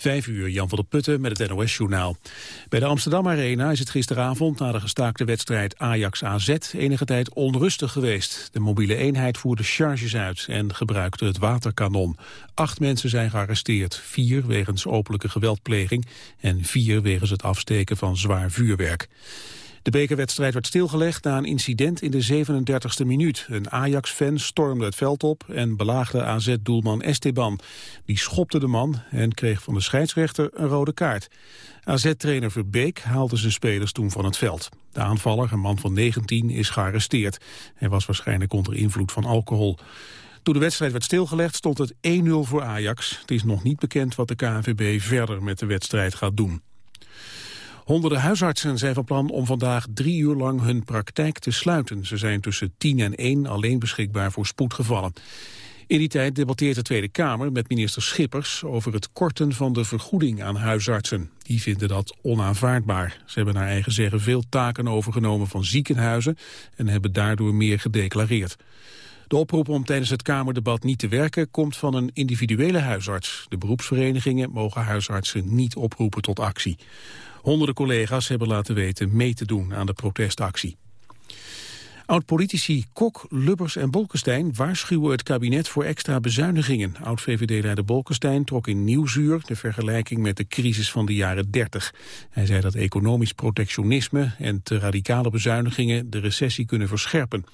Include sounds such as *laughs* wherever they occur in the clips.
Vijf uur, Jan van der Putten met het NOS-journaal. Bij de Amsterdam Arena is het gisteravond na de gestaakte wedstrijd Ajax-AZ enige tijd onrustig geweest. De mobiele eenheid voerde charges uit en gebruikte het waterkanon. Acht mensen zijn gearresteerd, vier wegens openlijke geweldpleging en vier wegens het afsteken van zwaar vuurwerk. De bekerwedstrijd werd stilgelegd na een incident in de 37e minuut. Een Ajax-fan stormde het veld op en belaagde AZ-doelman Esteban. Die schopte de man en kreeg van de scheidsrechter een rode kaart. AZ-trainer Verbeek haalde zijn spelers toen van het veld. De aanvaller, een man van 19, is gearresteerd. Hij was waarschijnlijk onder invloed van alcohol. Toen de wedstrijd werd stilgelegd stond het 1-0 voor Ajax. Het is nog niet bekend wat de KNVB verder met de wedstrijd gaat doen. Honderden huisartsen zijn van plan om vandaag drie uur lang hun praktijk te sluiten. Ze zijn tussen 10 en 1 alleen beschikbaar voor spoedgevallen. In die tijd debatteert de Tweede Kamer met minister Schippers over het korten van de vergoeding aan huisartsen. Die vinden dat onaanvaardbaar. Ze hebben naar eigen zeggen veel taken overgenomen van ziekenhuizen en hebben daardoor meer gedeclareerd. De oproep om tijdens het Kamerdebat niet te werken komt van een individuele huisarts. De beroepsverenigingen mogen huisartsen niet oproepen tot actie. Honderden collega's hebben laten weten mee te doen aan de protestactie. Oud-politici Kok, Lubbers en Bolkestein waarschuwen het kabinet voor extra bezuinigingen. Oud-VVD-leider Bolkestein trok in Nieuwsuur de vergelijking met de crisis van de jaren 30. Hij zei dat economisch protectionisme en te radicale bezuinigingen de recessie kunnen verscherpen.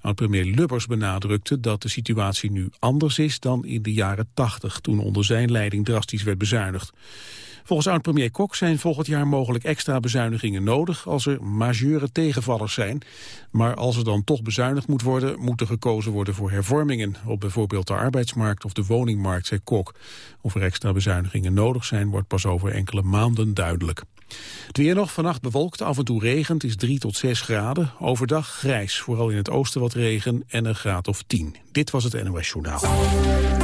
Oud-premier Lubbers benadrukte dat de situatie nu anders is dan in de jaren 80, toen onder zijn leiding drastisch werd bezuinigd. Volgens oud-premier Kok zijn volgend jaar mogelijk extra bezuinigingen nodig als er majeure tegenvallers zijn. Maar als er dan toch bezuinigd moet worden, moet er gekozen worden voor hervormingen op bijvoorbeeld de arbeidsmarkt of de woningmarkt, zei Kok. Of er extra bezuinigingen nodig zijn, wordt pas over enkele maanden duidelijk. Het weer nog, vannacht bewolkt, af en toe regent, is 3 tot 6 graden. Overdag grijs, vooral in het oosten wat regen en een graad of 10. Dit was het NOS Journaal.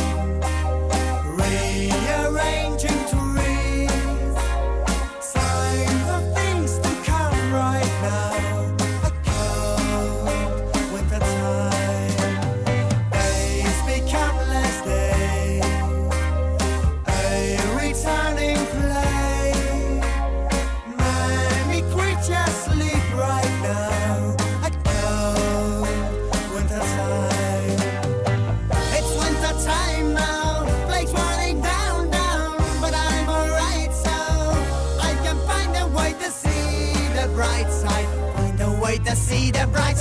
Right.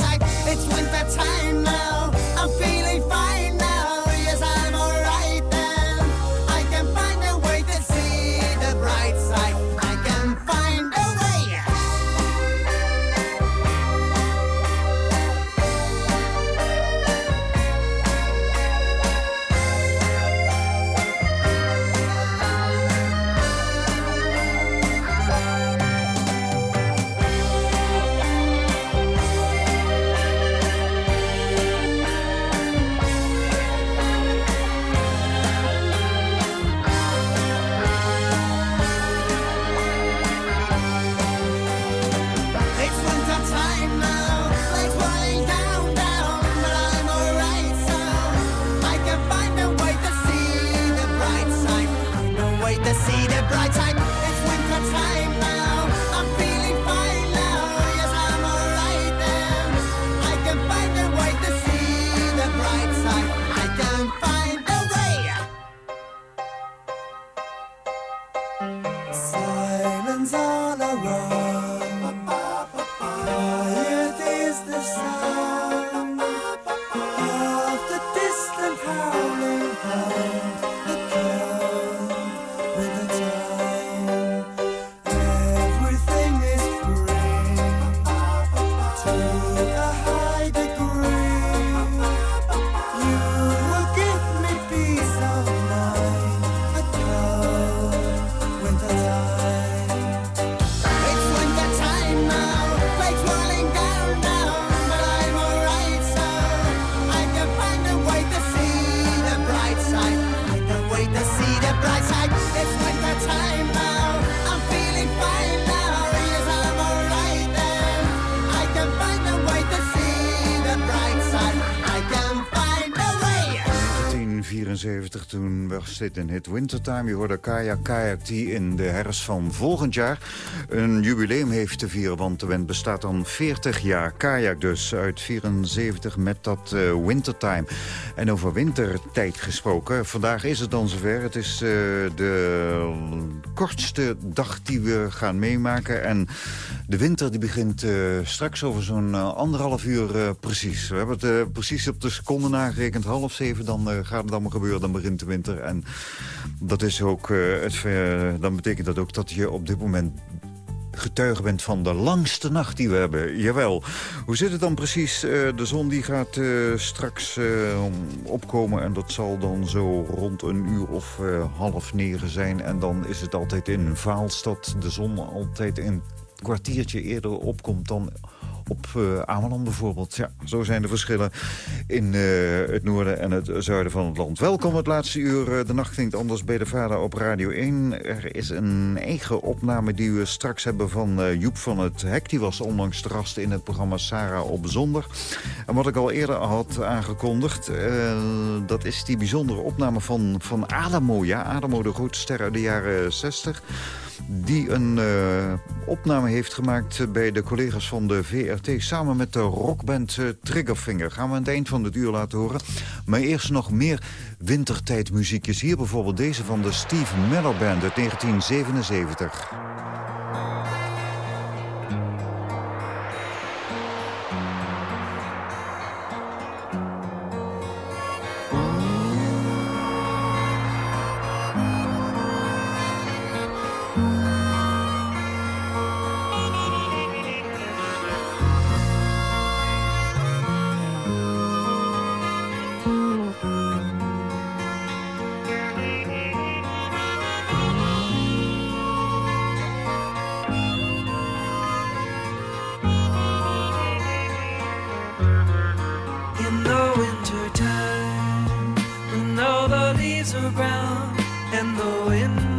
Dit een hit Wintertime. Je hoorde Kaya Kayak die in de herfst van volgend jaar een jubileum heeft te vieren. Want de wind bestaat dan 40 jaar. Kayak dus uit 74 met dat uh, Wintertime. En over wintertijd gesproken. Vandaag is het dan zover. Het is uh, de kortste dag die we gaan meemaken. En de winter die begint uh, straks over zo'n anderhalf uur precies. We hebben het precies op de seconde nagerekend. Half zeven, dan gaat het allemaal gebeuren. Dan begint de winter. En dat is ook, het, dan betekent dat ook dat je op dit moment getuige bent van de langste nacht die we hebben. Jawel. Hoe zit het dan precies? De zon die gaat straks opkomen en dat zal dan zo rond een uur of half negen zijn. En dan is het altijd in Vaalstad de zon altijd een kwartiertje eerder opkomt dan op uh, Ameland bijvoorbeeld. Ja, zo zijn de verschillen in uh, het noorden en het zuiden van het land. Welkom het laatste uur. Uh, de nacht klinkt anders bij de vader op Radio 1. Er is een eigen opname die we straks hebben van Joep van het Hek. Die was onlangs te in het programma Sarah op Zonder. En wat ik al eerder had aangekondigd... dat is die bijzondere opname van, van Adamo. Ja, Adamo, de grote uit de jaren 60 die een uh, opname heeft gemaakt bij de collega's van de VRT... samen met de rockband uh, Triggerfinger. Gaan we aan het eind van het uur laten horen. Maar eerst nog meer wintertijdmuziekjes. Hier bijvoorbeeld deze van de Steve Miller Band uit 1977. waves are brown and the wind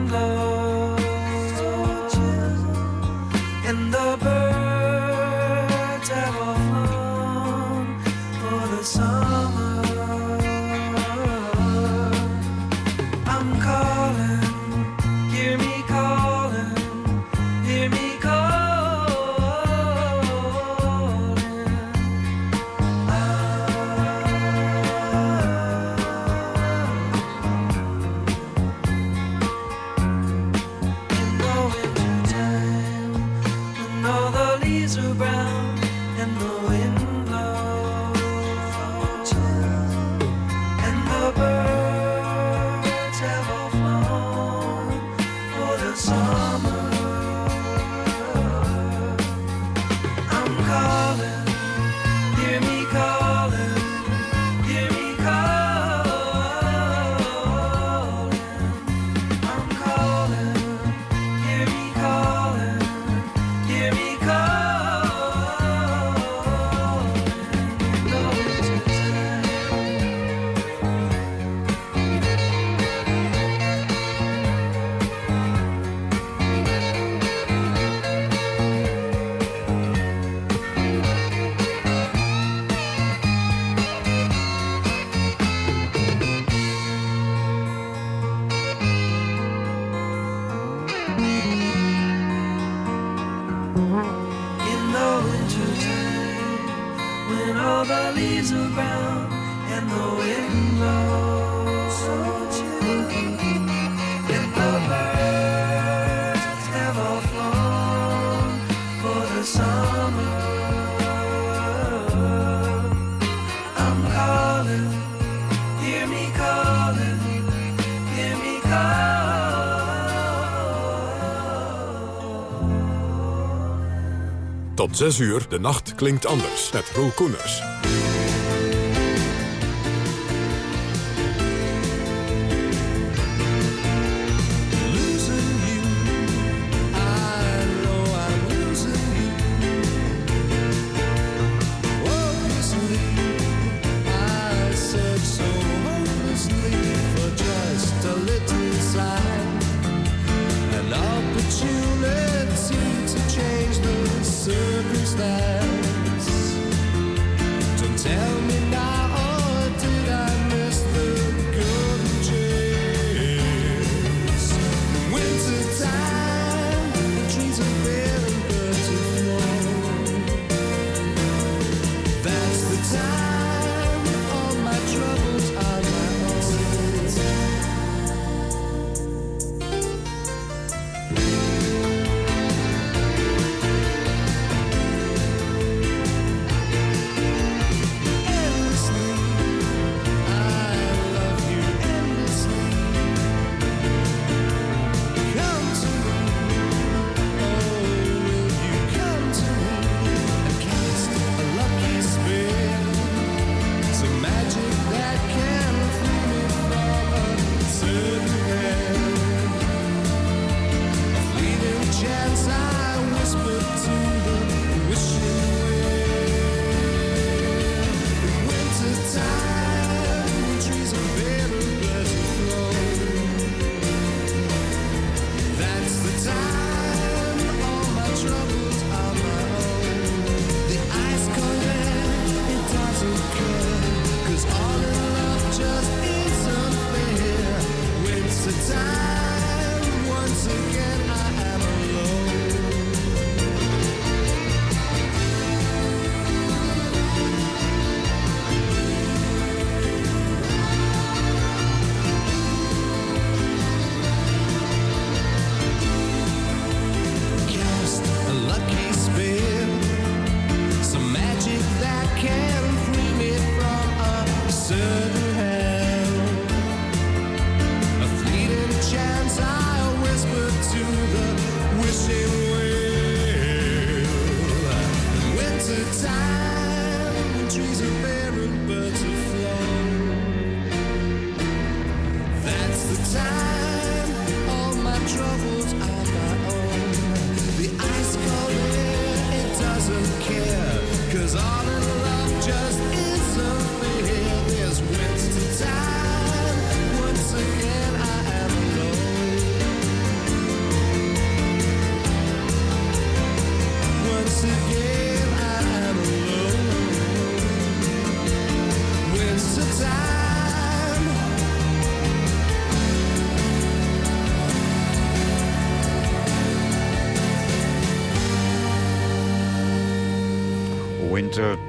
Tot 6 uur, de nacht klinkt anders. Met Roel Koeners.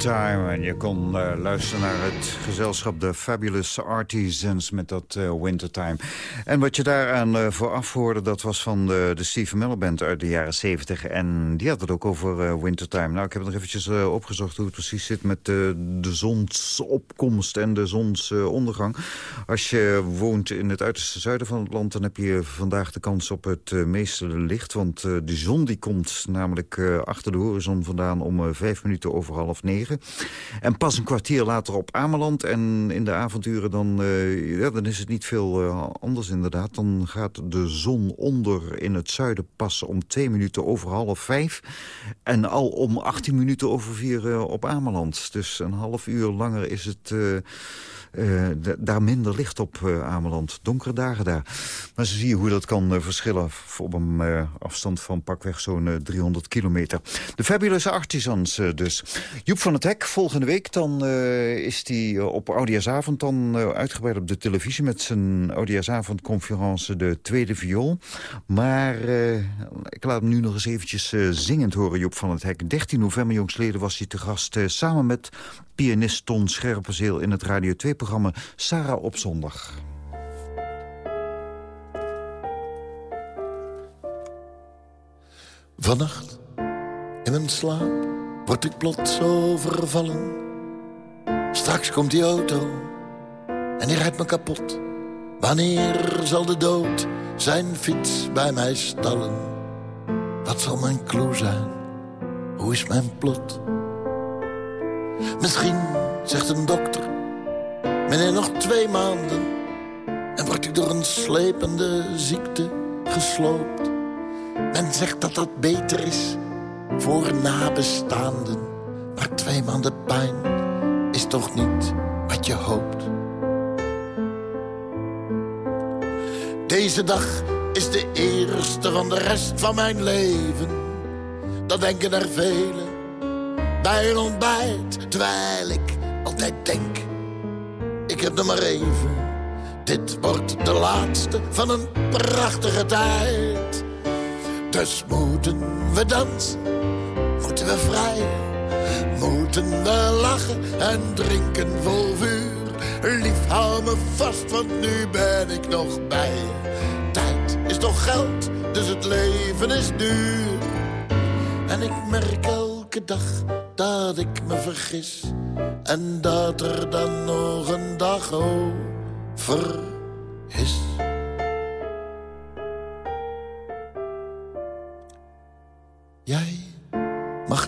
Time. En je kon uh, luisteren naar het gezelschap The Fabulous Artisans met dat uh, Wintertime. En wat je daaraan uh, vooraf hoorde, dat was van de, de Steve Miller Band uit de jaren 70. En die had het ook over Wintertime. Nou, ik heb nog eventjes opgezocht hoe het precies zit met de zonsopkomst en de zonsondergang. Als je woont in het uiterste zuiden van het land, dan heb je vandaag de kans op het meeste licht. Want de zon die komt namelijk achter de horizon vandaan om vijf minuten over half negen. En pas een kwartier later op Ameland. En in de avonturen dan, uh, ja, dan is het niet veel uh, anders inderdaad. Dan gaat de zon onder in het zuiden pas om twee minuten over half vijf. En al om 18 minuten over vier uh, op Ameland. Dus een half uur langer is het daar minder licht op Ameland. Donkere dagen daar. Maar ze zie je hoe dat kan verschillen op een afstand van pakweg zo'n 300 kilometer. De Fabulous Artisans dus. Joep van het Hek, volgende week dan is hij op Oudejaarsavond dan uitgebreid op de televisie... met zijn Oudejaarsavondconferentie De Tweede Viool. Maar ik laat hem nu nog eens eventjes zingend horen, Joep van het Hek. 13 november jongsleden was hij te gast samen met pianist Ton Scherpenzeel in het Radio 2-programma Sarah op zondag. Vannacht, in mijn slaap, word ik plots overvallen. Straks komt die auto en die rijdt me kapot. Wanneer zal de dood zijn fiets bij mij stallen? Wat zal mijn clue zijn? Hoe is mijn plot? Misschien, zegt een dokter, meneer nog twee maanden... en word ik door een slepende ziekte gesloopt. Men zegt dat dat beter is voor nabestaanden. Maar twee maanden pijn is toch niet wat je hoopt. Deze dag is de eerste van de rest van mijn leven. Dat denken er velen bij een ontbijt. Terwijl ik altijd denk, ik heb er maar even. Dit wordt de laatste van een prachtige tijd. Dus moeten we dansen, moeten we vrij. Moeten we lachen en drinken vol vuur. Lief, hou me vast, want nu ben ik nog bij. Tijd is toch geld, dus het leven is duur. En ik merk elke dag dat ik me vergis. En dat er dan nog een dag over is. Jij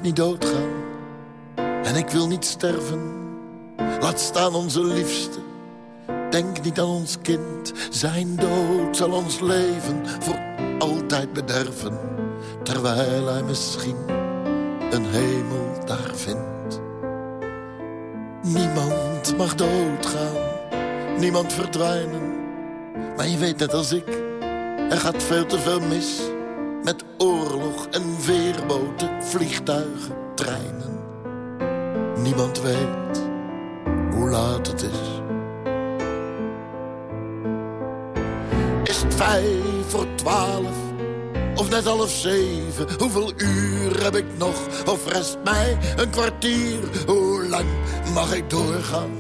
niet doodgaan. En ik wil niet sterven. Laat staan onze liefste. Denk niet aan ons kind. Zijn dood zal ons leven voor altijd bederven. Terwijl hij misschien een hemel daar vindt. Niemand mag doodgaan, niemand verdwijnen. Maar je weet net als ik, er gaat veel te veel mis. Met oorlog en veerboten, vliegtuigen, treinen. Niemand weet hoe laat het is. Is het vijf voor twaalf? of net half zeven. Hoeveel uur heb ik nog, of rest mij een kwartier? Hoe lang mag ik doorgaan?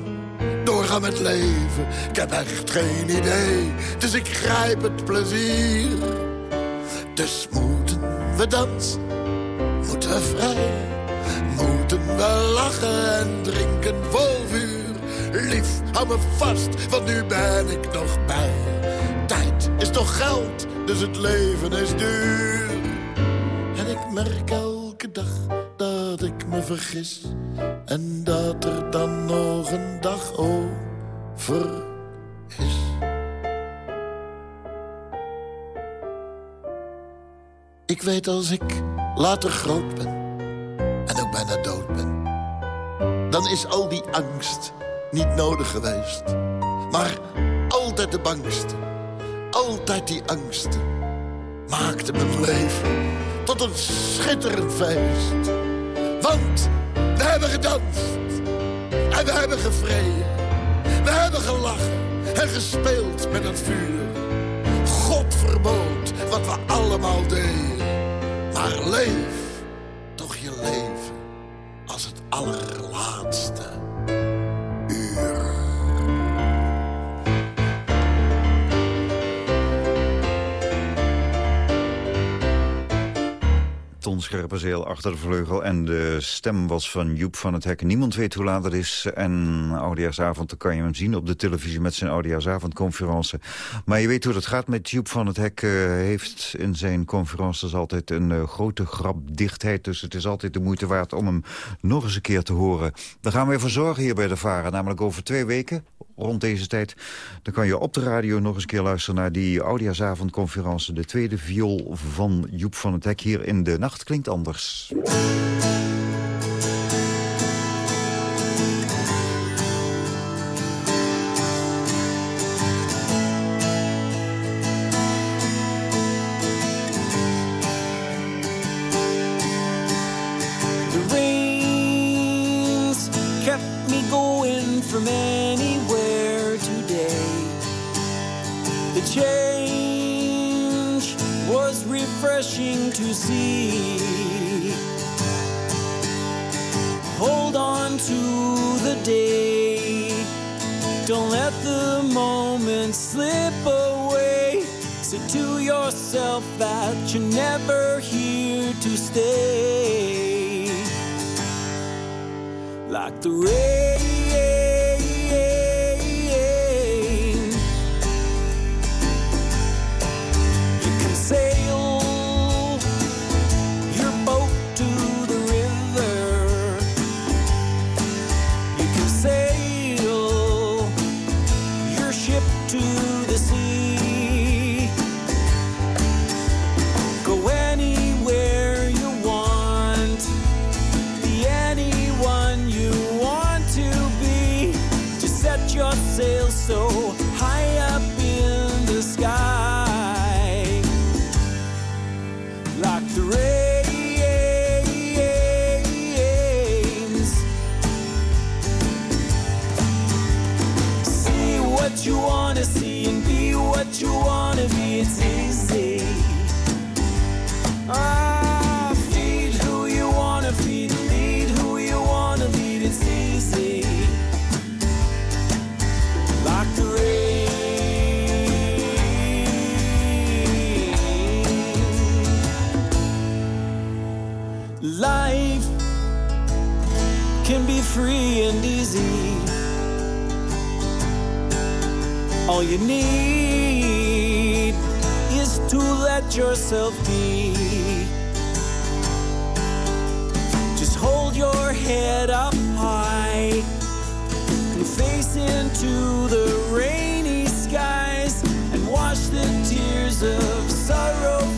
Doorgaan met leven, ik heb echt geen idee. Dus ik grijp het plezier. Dus moeten we dansen, moeten we vrij. Moeten we lachen en drinken vol vuur. Lief, hou me vast, want nu ben ik nog bij. Tijd is toch geld? dus het leven is duur. merk elke dag dat ik me vergis. En dat er dan nog een dag over Ik weet als ik later groot ben en ook bijna dood ben... dan is al die angst niet nodig geweest. Maar altijd de bangste, altijd die angsten... maakte mijn leven tot een schitterend feest. Want we hebben gedanst en we hebben gevreden. We hebben gelachen en gespeeld met het vuur. God verbood wat we allemaal deden. Maar leef toch je leven als het allerlaatste Ton Scherpenzeel achter de vleugel. En de stem was van Joep van het Hek. Niemand weet hoe laat het is. En Oudejaarsavond, dan kan je hem zien op de televisie... met zijn Oudejaarsavondconferentie. Maar je weet hoe dat gaat met Joep van het Hek. Uh, heeft in zijn conferences altijd een uh, grote grapdichtheid. Dus het is altijd de moeite waard om hem nog eens een keer te horen. Daar gaan we even zorgen hier bij de Varen. Namelijk over twee weken rond deze tijd. Dan kan je op de radio nog eens een keer luisteren naar die Oudejaarsavondconferentie. De tweede viool van Joep van het Hek hier in de nacht klinkt anders. Hold on to the day. Don't let the moment slip away. Say to yourself that you're never here to stay. Like the rain. Can be free and easy. All you need is to let yourself be. Just hold your head up high and face into the rainy skies and wash the tears of sorrow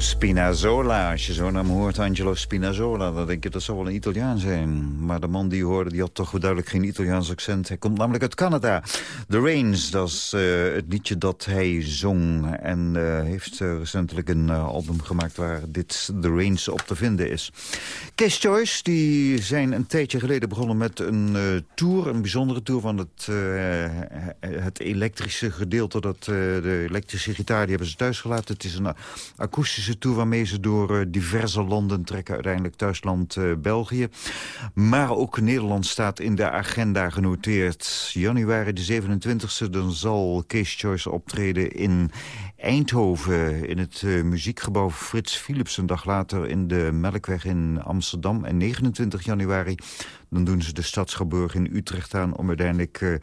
Spinazzola. Als je zo'n naam hoort, Angelo Spinazzola, dan denk je dat zou wel een Italiaan zijn. Maar de man die hoorde, die had toch duidelijk geen Italiaans accent. Hij komt namelijk uit Canada. The Rains, dat is uh, het liedje dat hij zong. En uh, heeft uh, recentelijk een album gemaakt waar dit The Rains op te vinden is. Case Choice, die zijn een tijdje geleden begonnen met een tour. Een bijzondere tour van het, het elektrische gedeelte. Dat, de elektrische gitaar, die hebben ze thuis gelaten. Het is een akoestische tour waarmee ze door eh, diverse landen trekken. Uiteindelijk thuisland uh, België. Maar ook Nederland staat in de agenda genoteerd. Januari de 27e dan zal Case Choice optreden in Eindhoven. In het uh, muziekgebouw Frits Philips. Een dag later in de Melkweg in Amsterdam. En 29 januari dan doen ze de Stadsgeburg in Utrecht aan... om uiteindelijk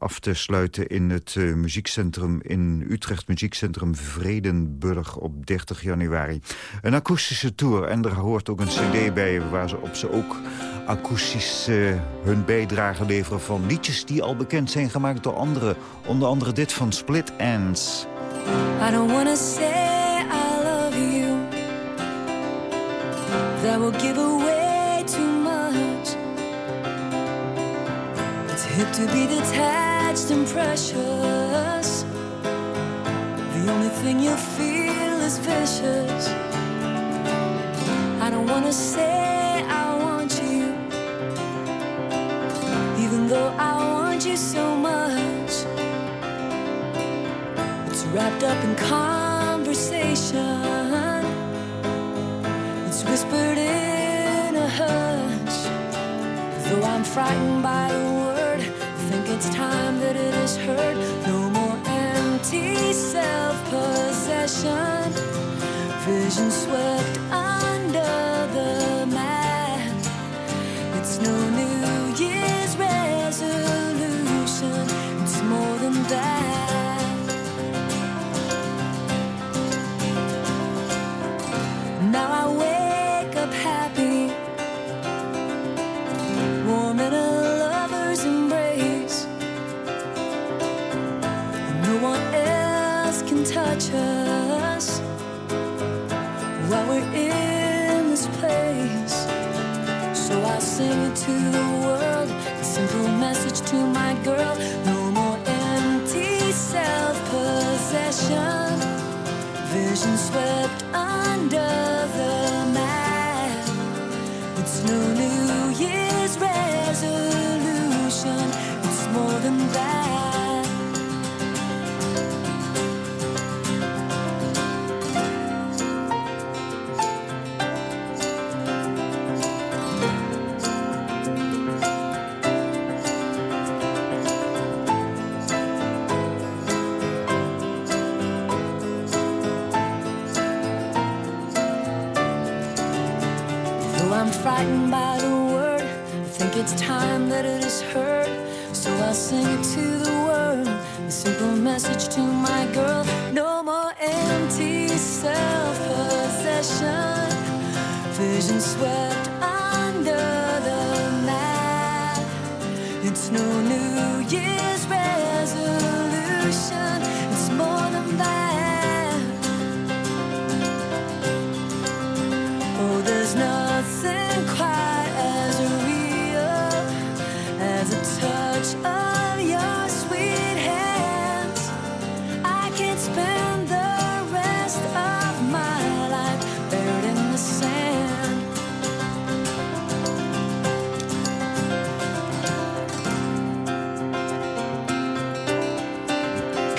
af te sluiten in het uh, muziekcentrum in Utrecht, muziekcentrum Vredenburg op 30 januari. Een akoestische tour en er hoort ook een cd bij waar ze op ze ook akoestisch uh, hun bijdrage leveren van liedjes die al bekend zijn gemaakt door anderen. Onder andere dit van Split Ends. I don't wanna say I love you hip to be detached and precious. The only thing you feel is vicious. I don't wanna say I want you, even though I want you so much. It's wrapped up in conversation, it's whispered in a hush. Though I'm frightened by the word think it's time that it is heard. No more empty self possession. Vision swept under the mat. It's no New Year's resolution, it's more than that. Now I wake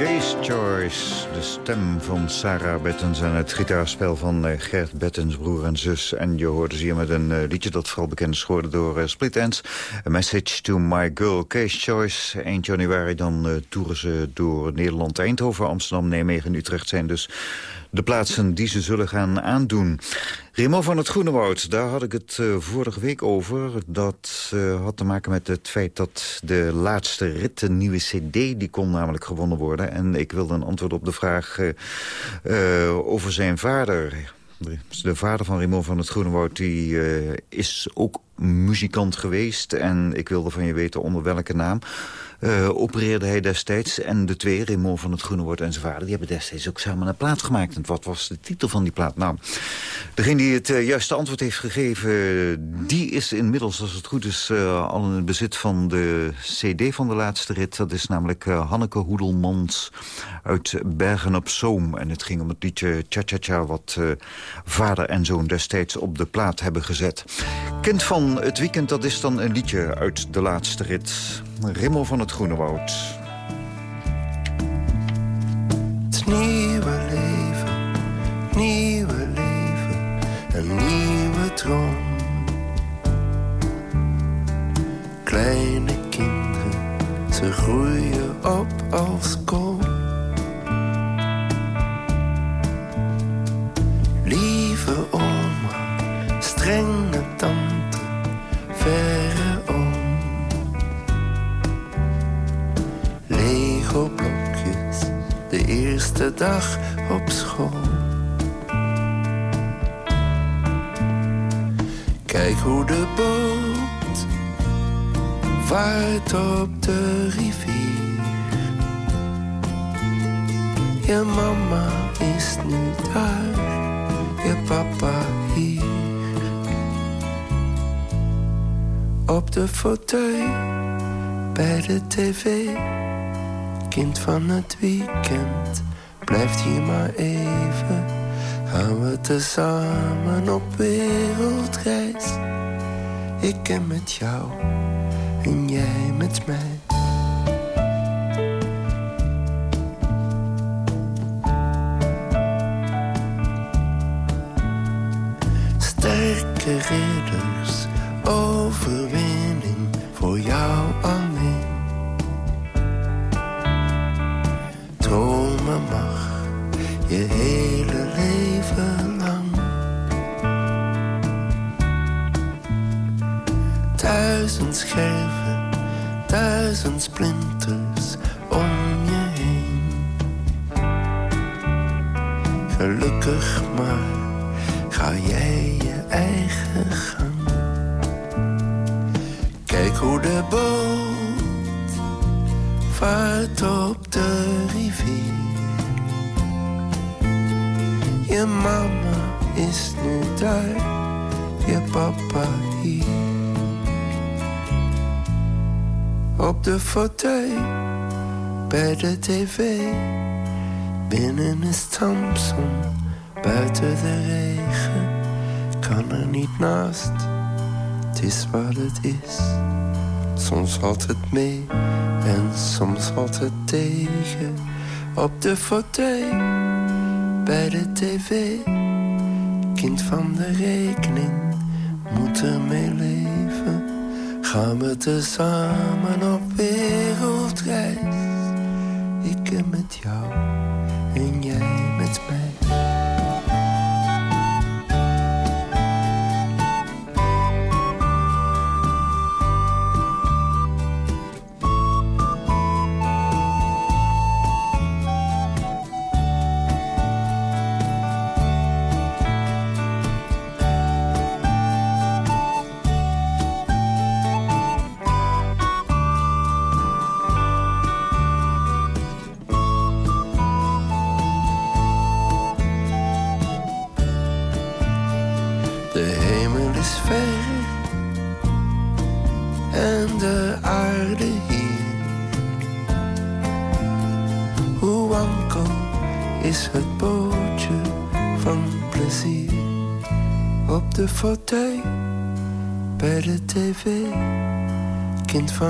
Case Choice, de stem van Sarah Bettens... en het gitaarspel van eh, Gert Bettens, broer en zus. En je hoorde ze hier met een eh, liedje dat vooral bekend is geworden door eh, Split Ends. A Message to My Girl. Case Choice, eind januari dan toeren ze door Nederland, Eindhoven, Amsterdam, Nijmegen en Utrecht... zijn dus de plaatsen die ze zullen gaan aandoen. Remo van het Groenewoud, daar had ik het uh, vorige week over. Dat uh, had te maken met het feit dat de laatste rit, de nieuwe cd... die kon namelijk gewonnen worden. En ik wilde een antwoord op de vraag uh, over zijn vader... De vader van Raymond van het Groenewoud die, is ook muzikant geweest. En ik wilde van je weten onder welke naam. Uh, opereerde hij destijds. En de twee, Raymond van het Groene Woord en zijn vader... die hebben destijds ook samen een plaat gemaakt. En wat was de titel van die plaat? Nou, degene die het uh, juiste antwoord heeft gegeven... die is inmiddels, als het goed is, uh, al in het bezit van de cd van de laatste rit. Dat is namelijk Hanneke Hoedelmans uit Bergen op Zoom. En het ging om het liedje Cha Cha Cha... wat vader en zoon destijds op de plaat hebben gezet. Kind van het weekend, dat is dan een liedje uit de laatste rit. Rimmel van het Groene Woud. Nieuwe leven, nieuwe leven, een nieuwe droom. Kleine kinderen, ze groeien op als kool. Lieve oma, strenge tante, verre oom. Lego-blokjes, de eerste dag op school. Kijk hoe de boot vaart op de rivier. Je mama is nu daar, je papa hier. Op de fauteuil bij de tv. Kind van het weekend, blijft hier maar even. Gaan we tezamen op wereldreis. Ik ken met jou en jij met mij. Sterke ridders, overwinning bij de tv. Binnen is Thompson, buiten de regen. Kan er niet naast, het is wat het is. Soms valt het mee en soms valt het tegen. Op de fauteuil, bij de tv. Kind van de rekening, moet er mee leven. Gaan we tezamen op wereldreis. Ik met jou en jij met mij.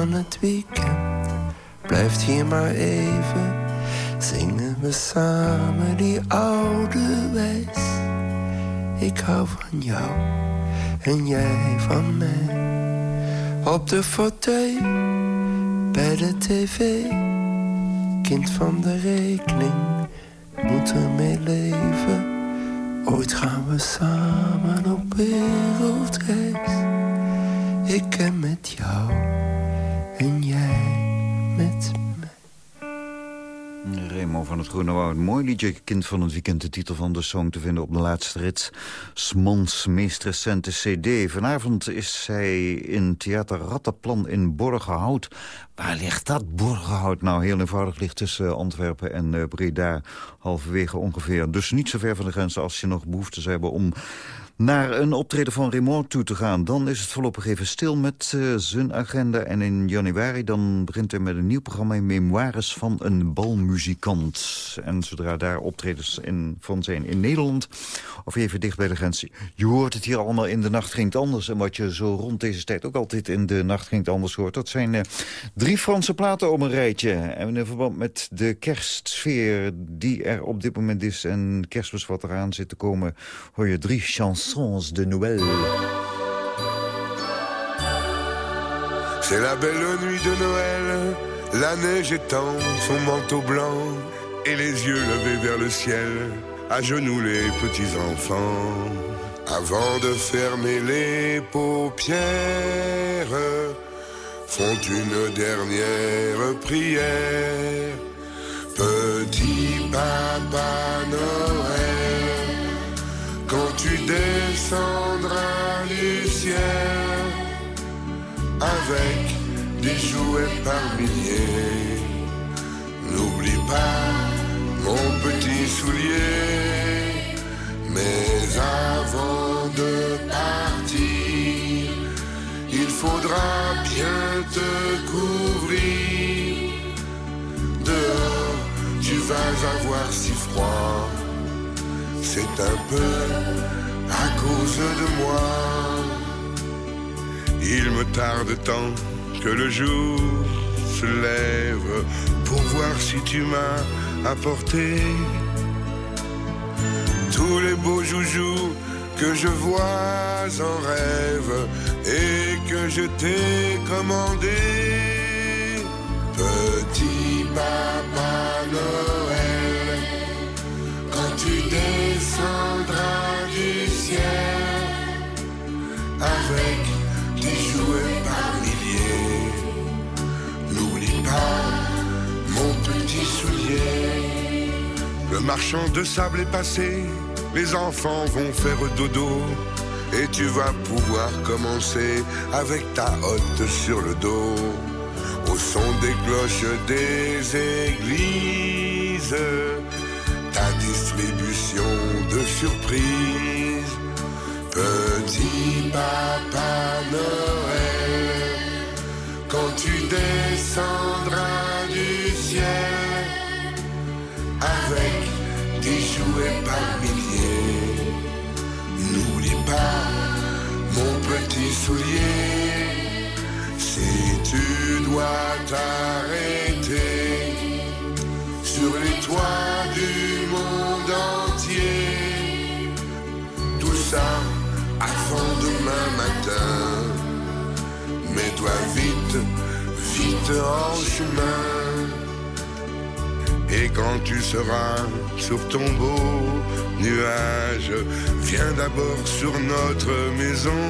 Het weekend blijft hier maar even. Zingen we samen die oude wijs. Ik hou van jou en jij van mij. Op de fauteuil, bij de tv. Kind van de rekening, moet er mee leven. Ooit gaan we samen op wereldreis. Ik ken met jou en jij met mij. Remo van het Groene Woud. Mooi liedje, kind van het weekend. De titel van de song te vinden op de laatste rit. Smons meest recente cd. Vanavond is zij in Theater Rattenplan in Borgenhout. Waar ligt dat Borgenhout nou? Heel eenvoudig ligt tussen Antwerpen en uh, Breda. Halverwege ongeveer. Dus niet zo ver van de grens als je nog behoefte zou hebben om naar een optreden van Raymond toe te gaan. Dan is het voorlopig even stil met uh, zijn agenda. En in januari dan begint hij met een nieuw programma... Memoires van een balmuzikant. En zodra daar optredens in, van zijn in Nederland... of even dicht bij de grens... je hoort het hier allemaal in de nacht ging het anders. En wat je zo rond deze tijd ook altijd in de nacht ging het anders hoort... dat zijn uh, drie Franse platen om een rijtje. En in verband met de kerstsfeer die er op dit moment is... en kerstmis wat eraan zit te komen... hoor je drie chansons de Noël. C'est la belle nuit de Noël, la neige étend son manteau blanc et les yeux levés vers le ciel, à genoux les petits enfants. Avant de fermer les paupières, font une dernière prière. Petit papa Noël, quand tu descendras du ciel avec des jouets par milliers. N'oublie pas mon petit soulier, mais avant de partir, il faudra bien te couvrir. Dehors, tu vas avoir si froid c'est un peu à cause de moi. Il me tarde tant que le jour se lève pour voir si tu m'as apporté tous les beaux joujoux que je vois en rêve et que je t'ai commandé. Petit papa du ciel avec des jouets par milliers. N'oublie pas mon petit soulier. Le marchand de sable est passé, les enfants vont faire dodo. Et tu vas pouvoir commencer avec ta hotte sur le dos. Au son des cloches des églises distribution de surprises. Petit papa Noël, quand tu descendras du ciel avec des jouets par milliers, n'oublie pas mon petit soulier. Si tu dois t'arrêter sur les toits du Tout ça avant demain matin. Mets-toi vite, vite en chemin. Et quand tu seras sur ton beau nuage, viens d'abord sur notre maison.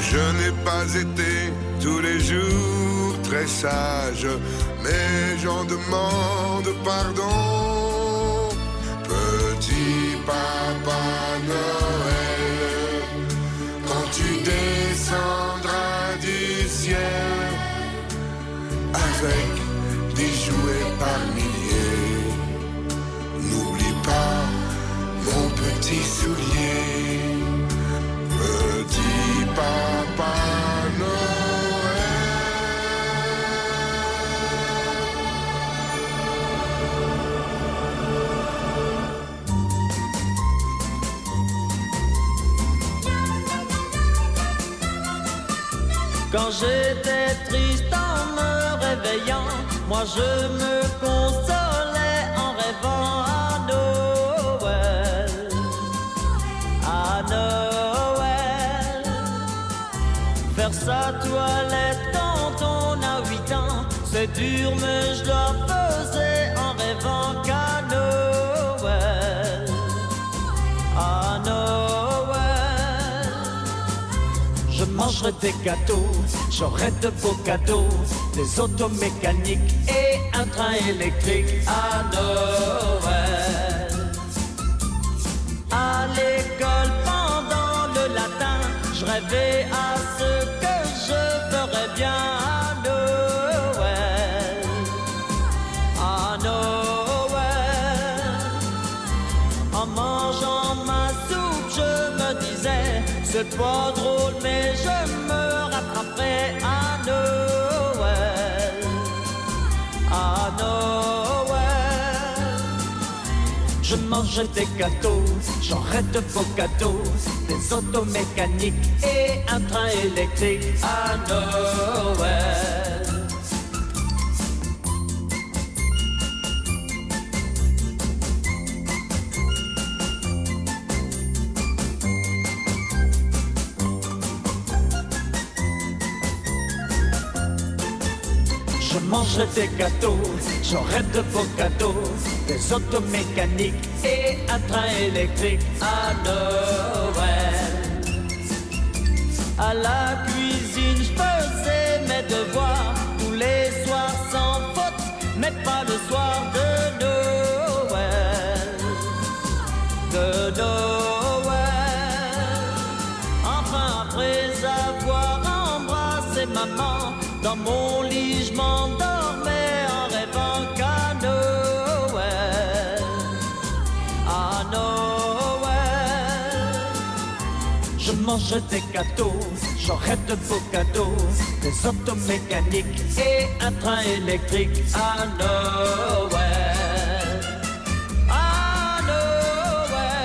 Je n'ai pas été tous les jours sage, mais j'en demande pardon. Petit papa Noël, quand tu descendras du ciel avec des jouets par milliers, n'oublie pas mon petit soulier. J'étais triste en me réveillant, moi je me consolais en rêvant à Noël. À Noël. Faire sa toilette quand on a huit ans, c'est dur mais je la faisais en rêvant qu'à Noël. Mangerai des gâteaux, j'aurai de beaux cadeaux, des autos mécaniques et un train électrique à Noël. À l'école pendant le latin, je rêvais à ce que je ferais bien c'est pas drôle, mais je me rattraperai à Noël. À Noël. Je mangeais des gâteaux, j'aurais de beaux cadeaux, des autos mécaniques et un train électrique à Noël. Mangerai des gâteaux, j'aurai de beaux cadeaux, des autos mécaniques et un train électrique à Noël. À la cuisine, je faisais mes devoirs tous les soirs sans faute, mais pas le soir de Noël. De Noël. Enfin, après avoir embrassé maman, dans mon Je mangeais des gâteaux, j'aurais de cadeaux, des autos mécaniques et un train électrique à Noël. À Noël.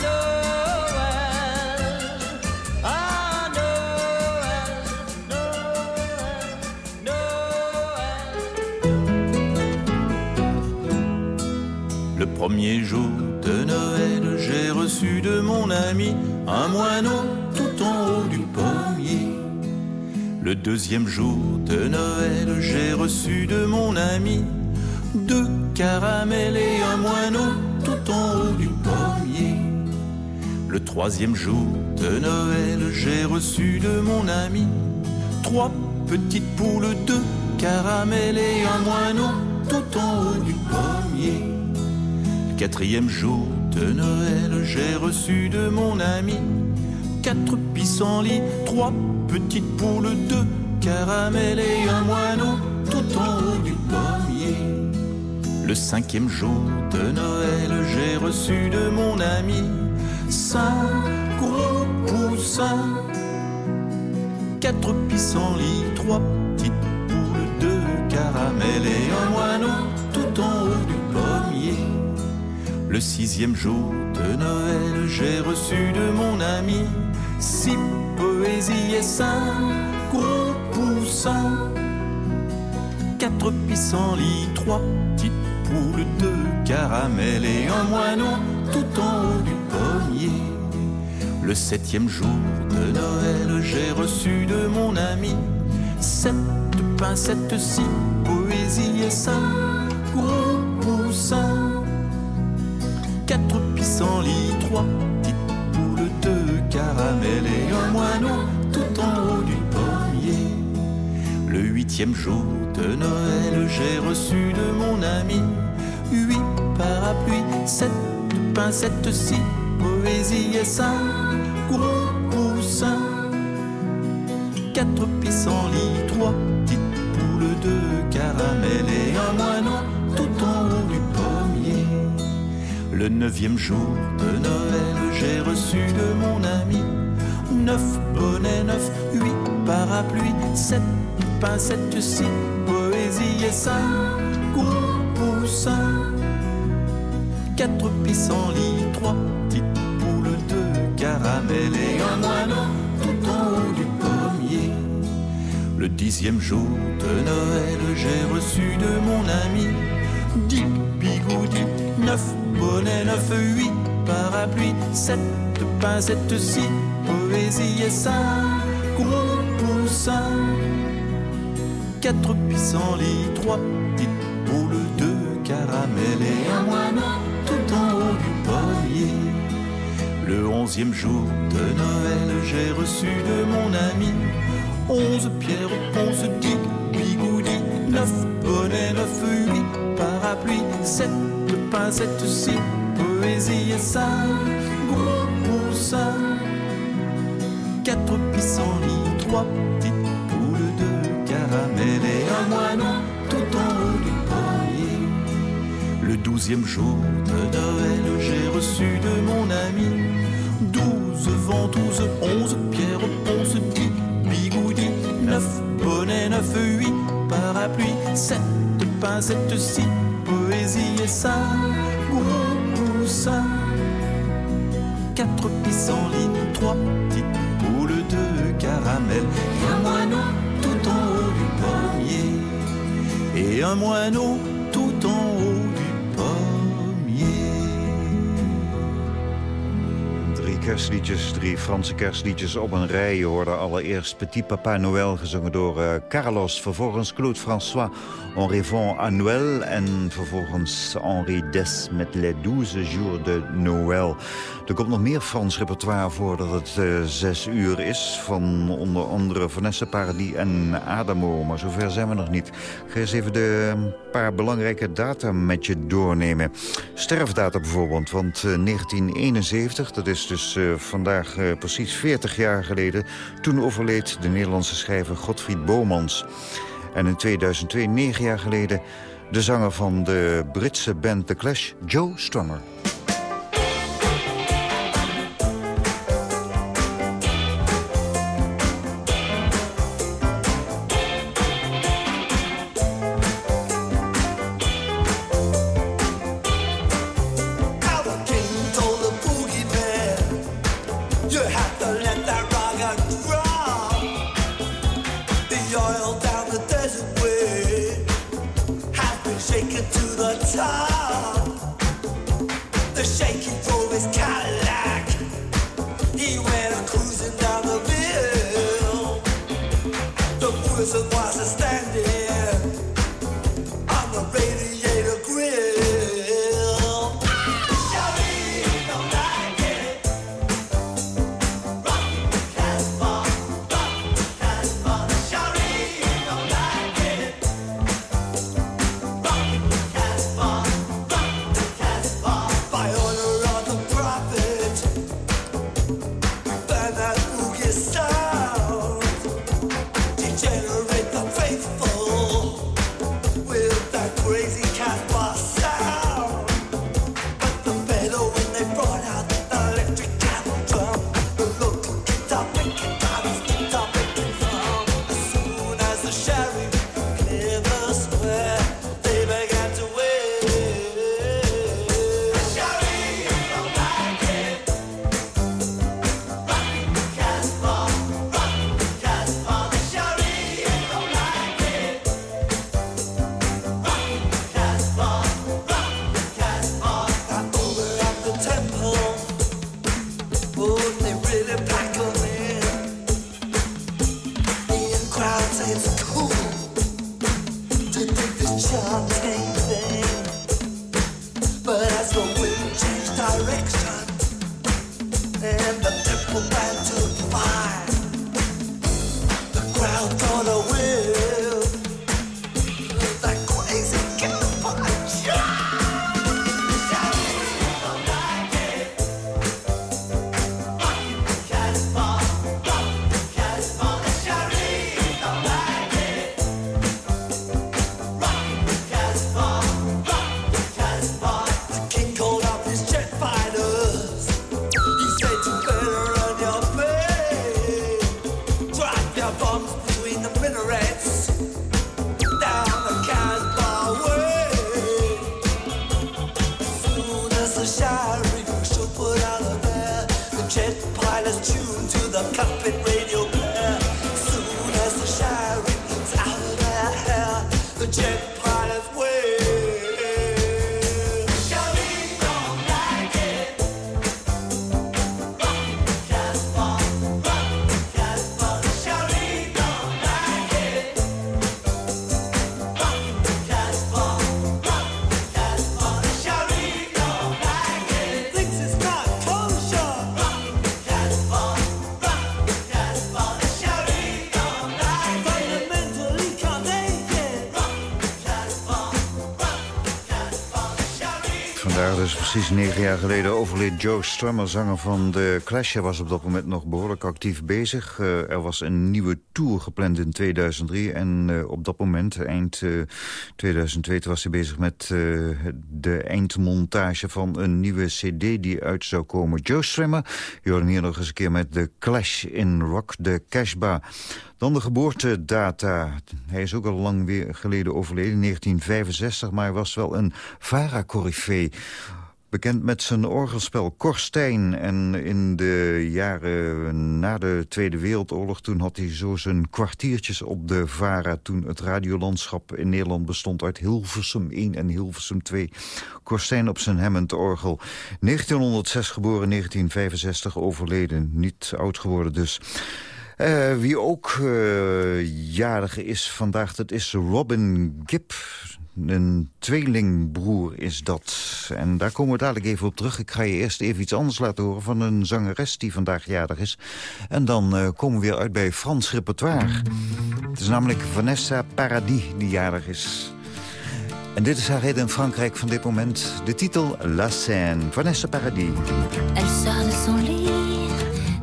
Noël. Noël. Noël. Le premier jour de Noël, de mon ami un moineau tout en haut du pommier. Le deuxième jour de Noël, j'ai reçu de mon ami deux caramels et un moineau tout en haut du pommier. Le troisième jour de Noël, j'ai reçu de mon ami trois petites poules, deux caramels et un moineau tout en haut du pommier. Le quatrième jour de Noël, j'ai reçu de mon ami quatre pissenlits, trois petites poules, deux caramels et un moineau tout en haut du pommier. Le cinquième jour de Noël, j'ai reçu de mon ami cinq gros poussins, quatre pissenlits, trois petites poules, deux caramels et un moineau tout en haut du pommier. Le sixième jour de Noël, j'ai reçu de mon ami six poésies et cinq gros poussins. Quatre pissenlits, trois petites poules, deux caramels et un moineau tout en haut du pommier. Le septième jour de Noël, j'ai reçu de mon ami sept pincettes, six poésies et cinq gros Quatre pissenlits, trois petites poules, deux caramels et un moineau tout en haut du pommier. Le huitième jour de Noël, j'ai reçu de mon ami huit parapluies, sept pincettes, six poésies et cinq gros poussins. Quatre pissenlits, trois petites poules, deux caramels et Le neuvième jour de Noël, j'ai reçu de mon ami neuf bonnets, neuf, huit parapluies, sept pincettes, six poésies et cinq gros poussins. Quatre pissenlits, trois petites poules, deux caramels et un moineau tout en haut du pommier. Le dixième jour de Noël, j'ai reçu de mon ami dix bonnets, neuf, huit parapluies, sept pincettes, six poésies et cinq gros poussins. Quatre pissenlits, trois petites poules, deux caramels et un moineau tout en haut du pommier. Le onzième jour de Noël, j'ai reçu de mon ami onze pierres, onze dix, bigoudi, neuf bonnets, neuf huit, parapluie, sept pincettes, six, poésie et ça, gros pour. Quatre pissenlits, trois petites poules de caramel et un moineau tout en haut du pommier. Le douzième jour de Noël, j'ai reçu de mon ami douze ventouses, onze pierres, onze dix, bigoudi, neuf bonnets, neuf huit, parapluie, sept pincettes, six, et ça, gros. Quatre pissenlits, trois petites poules de caramel, et un moineau tout en haut du pommier, et un moineau tout en haut du pommier. Drie kerstliedjes, drie Franse kerstliedjes op een rij. Je hoorde allereerst Petit Papa Noël gezongen door eh, Carlos. Vervolgens Claude François, Répond à Noël. En vervolgens Henri Des met Les Douze Jours de Noël. Er komt nog meer Frans repertoire voordat het eh, zes uur is. Van onder andere Vanessa Paradis en Adamo. Maar zover zijn we nog niet. Ik ga eens even de paar belangrijke data met je doornemen. Sterfdata bijvoorbeeld, want eh, 1971, dat is dus eh, vandaag eh, precies 40 jaar geleden... toen overleed de Nederlandse schrijver Godfried Bomans. En in 2002, negen jaar geleden, de zanger van de Britse band The Clash, Joe Strummer. Precies negen jaar geleden overleed Joe Strummer, zanger van The Clash. Hij was op dat moment nog behoorlijk actief bezig. Uh, er was een nieuwe tour gepland in 2003. En uh, op dat moment, eind uh, 2002, was hij bezig met de eindmontage van een nieuwe cd die uit zou komen. Joe Strummer, je hoorde hem hier nog eens een keer met The Clash in Rock the Cashba. Dan de geboortedata. Hij is ook al lang weer geleden overleden, 1965, maar hij was wel een vara-corrivee. Bekend met zijn orgelspel Korstijn. En in de jaren na de Tweede Wereldoorlog... toen had hij zo zijn kwartiertjes op de VARA... toen het radiolandschap in Nederland bestond uit Hilversum 1 en Hilversum 2. Korstijn op zijn Hammond orgel. 1906 geboren, 1965 overleden. Niet oud geworden dus. Uh, wie ook uh, jarig is vandaag, dat is Robin Gibb. Een tweelingbroer is dat. En daar komen we dadelijk even op terug. Ik ga je eerst even iets anders laten horen van een zangeres die vandaag jarig is. En dan uh, komen we weer uit bij Frans repertoire. Het is namelijk Vanessa Paradis die jarig is. En dit is haar reden in Frankrijk van dit moment. De titel La Seine, Vanessa Paradis. Elle sort de son lit,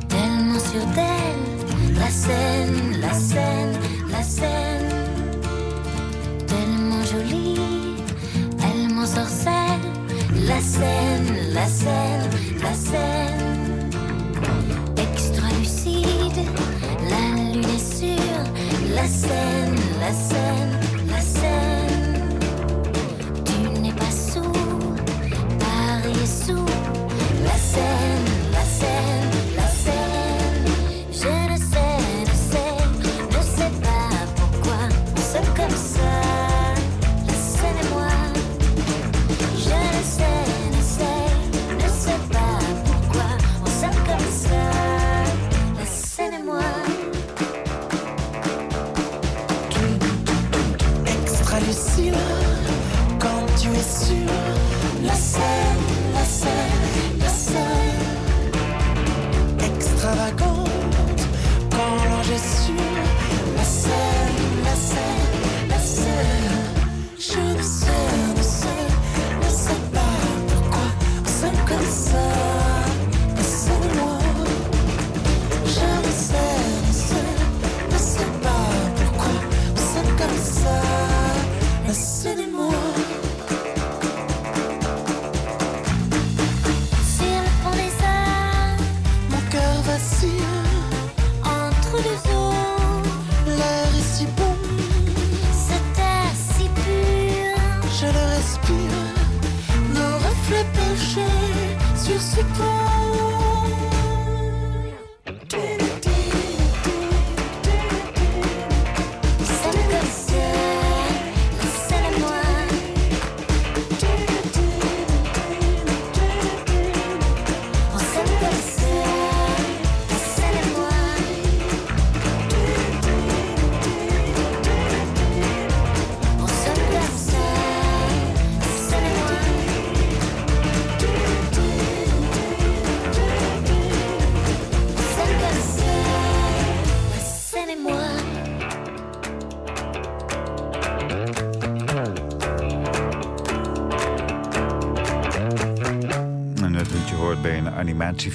tellement sur d'elle. La Seine, la Seine, la Seine. La Seine, la Seine, la Seine. Extra lucide, la lune est sûre. La Seine, la Seine, la Seine.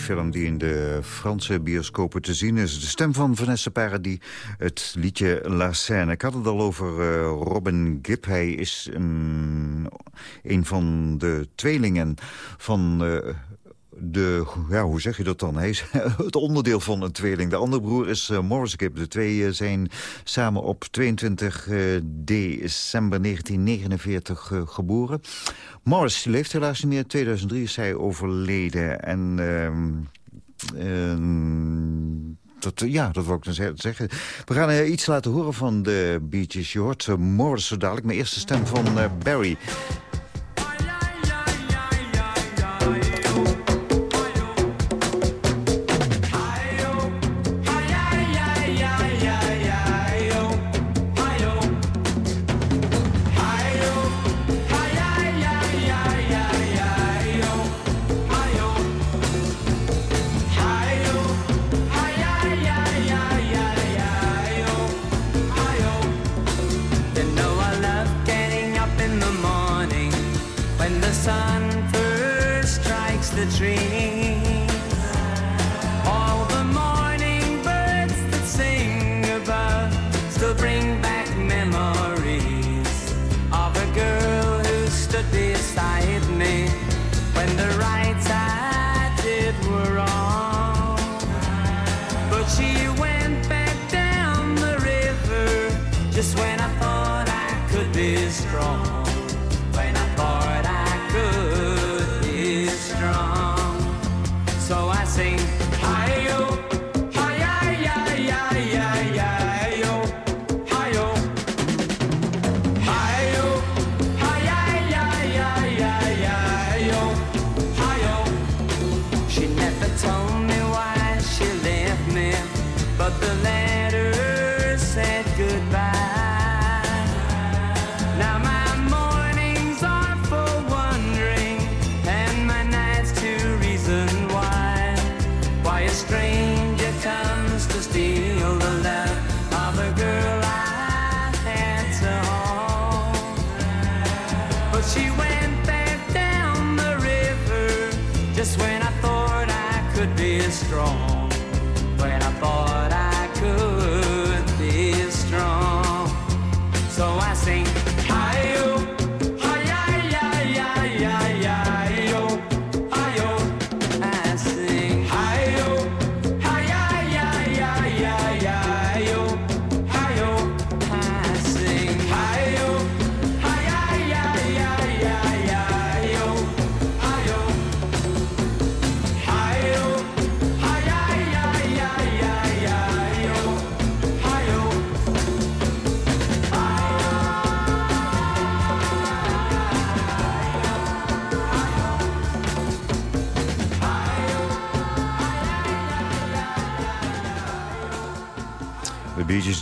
Animatiefilm die in de Franse bioscopen te zien is. De stem van Vanessa Paradis, het liedje La Seine. Ik had het al over eh, Robin Gibb. Hij is een, een van de tweelingen van... eh, de, ja, hoe zeg je dat dan? Hij is *laughs* het onderdeel van een tweeling. De andere broer is eh, Morris Gibb. De twee eh, zijn samen op 22 eh, december 1949 eh, geboren. Morris leeft helaas niet meer. In 2003 is hij overleden. En... ehm, ehm, dat, ja, dat wil ik dan ze- zeggen. We gaan iets laten horen van de Bee Gees. Je hoort Morris zo dadelijk. Mijn eerste stem van Barry.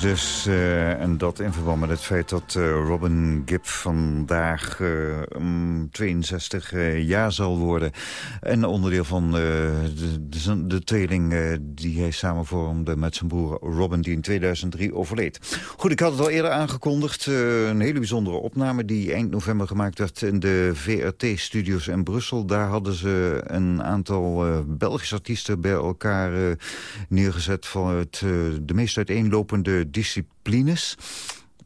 De Eh, en dat in verband met het feit dat eh, Robin Gibb vandaag eh, mm, 62 eh, jaar zal worden. En onderdeel van de, de, de die hij samen vormde met zijn broer Robin, die in 2003 overleed. Goed, ik had het al eerder aangekondigd. een hele bijzondere opname die eind november gemaakt werd in de VRT-studios in Brussel. Daar hadden ze een aantal Belgische artiesten bij elkaar neergezet... vanuit eh, de meest uiteenlopende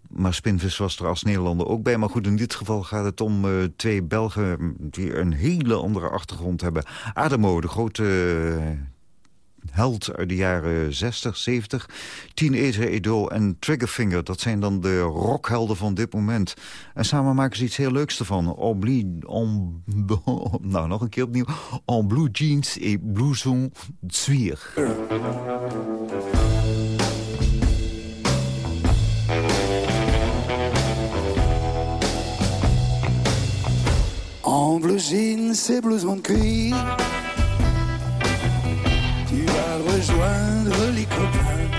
Maar Spinvis was er als Nederlander ook bij. Maar goed, in dit geval gaat het om eh, twee Belgen die een hele andere achtergrond hebben. Ademo, de grote eh, held uit de jaren 60, 70. Teenager Idol en Triggerfinger, dat zijn dan de rockhelden van dit moment. En samen maken ze iets heel leuks ervan. En en- *laughs* nou, nog een keer opnieuw. En blue jeans et blouson zwier. En bleu jean, c'est blouson de cuir. Tu vas rejoindre les copains.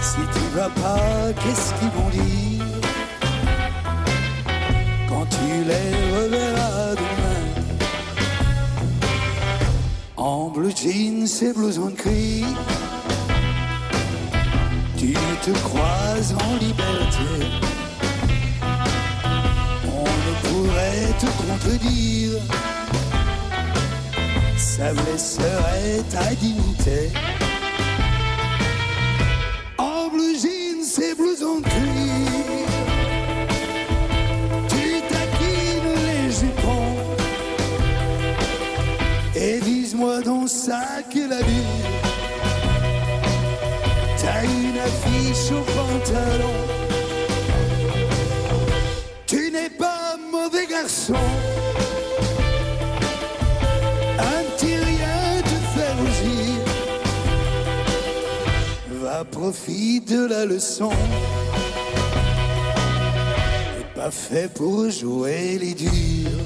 Si tu vas pas, qu'est-ce qu'ils vont dire? Quand tu les reverras demain En bleu jean, c'est blouson de cuir. Tu te croises en liberté. On ne pourrait te contredire. Ça blesserait ta dignité. En blue jeans et blouson de cuir, tu taquines les jupons. Et vise-moi dans ça que la vie. T'as une affiche au pantalon. Un petit rien te. Va profite de la leçon. T'es pas fait pour jouer les durs.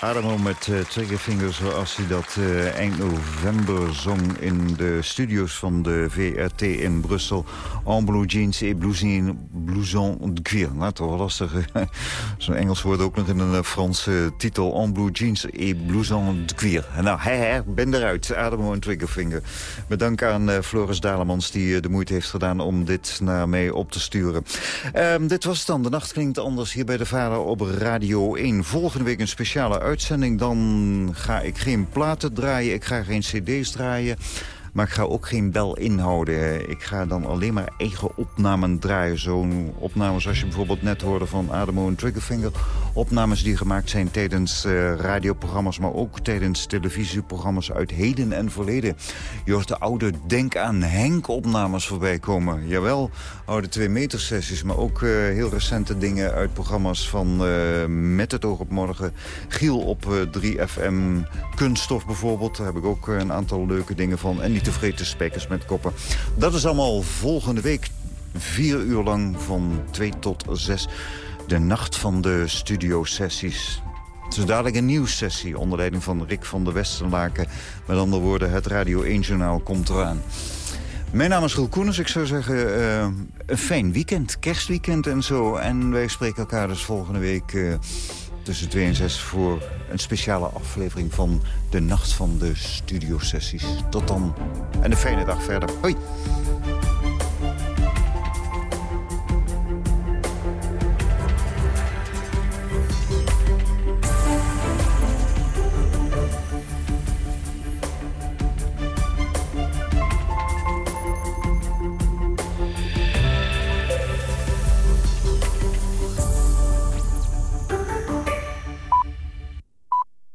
Ademo met uh, Triggerfinger zoals hij dat uh, eind november zong... in de studio's van de VRT in Brussel. En blue jeans et blouson, blouson de cuir. Nou, toch wel lastig. *laughs* Zo'n Engels woord ook nog in een uh, Franse titel. En blue jeans et blouson de cuir. Nou, hè, hè, ben eruit. Ademo en Triggerfinger. Bedankt aan Floris Dalemans die de moeite heeft gedaan... om dit naar mij op te sturen. Um, dit was het dan. De nacht klinkt anders hier bij de Vader op Radio 1. Volgende week een speciale uitzending. Dan ga ik geen platen draaien, ik ga geen cd's draaien. Maar ik ga ook geen bel inhouden. Ik ga dan alleen maar eigen opnamen draaien. Zo'n opnames zoals je bijvoorbeeld net hoorde van Ademo en Triggerfinger. Opnames die gemaakt zijn tijdens uh, radioprogramma's... maar ook tijdens televisieprogramma's uit heden en verleden. Je hoort de oude Denk aan Henk opnames voorbij komen. Jawel, oude 2 meter sessies. Maar ook uh, heel recente dingen uit programma's van uh, Met het oog op morgen. Giel op 3FM. Kunststof bijvoorbeeld. Daar heb ik ook een aantal leuke dingen van. En niet tevreden spijkers met koppen. Dat is allemaal volgende week. Vier uur lang van 2 tot 6. De nacht van de studiosessies. Zo dadelijk een nieuwssessie onder leiding van Rick van der Westerlaken. Met andere woorden, het Radio 1-journaal komt eraan. Mijn naam is Roel Koeners. Ik zou zeggen, uh, een fijn weekend, kerstweekend en zo. En wij spreken elkaar dus volgende week... Uh, tussen 2 en 6 voor een speciale aflevering van de Nacht van de Studiosessies. Tot dan en een fijne dag verder. Hoi!